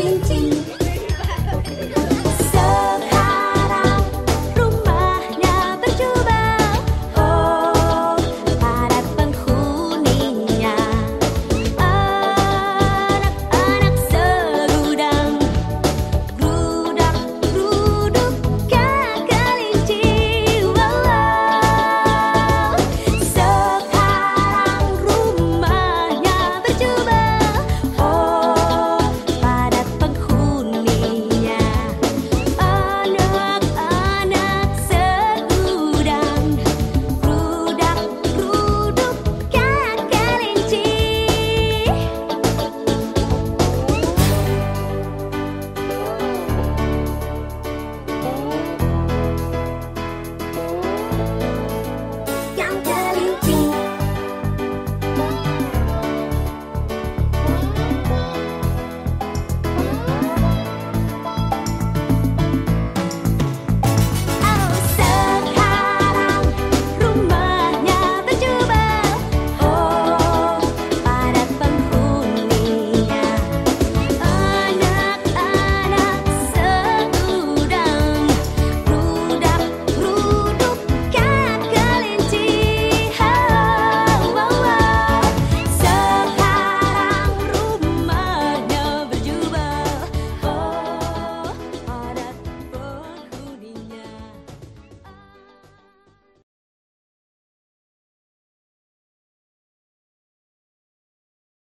Nothing to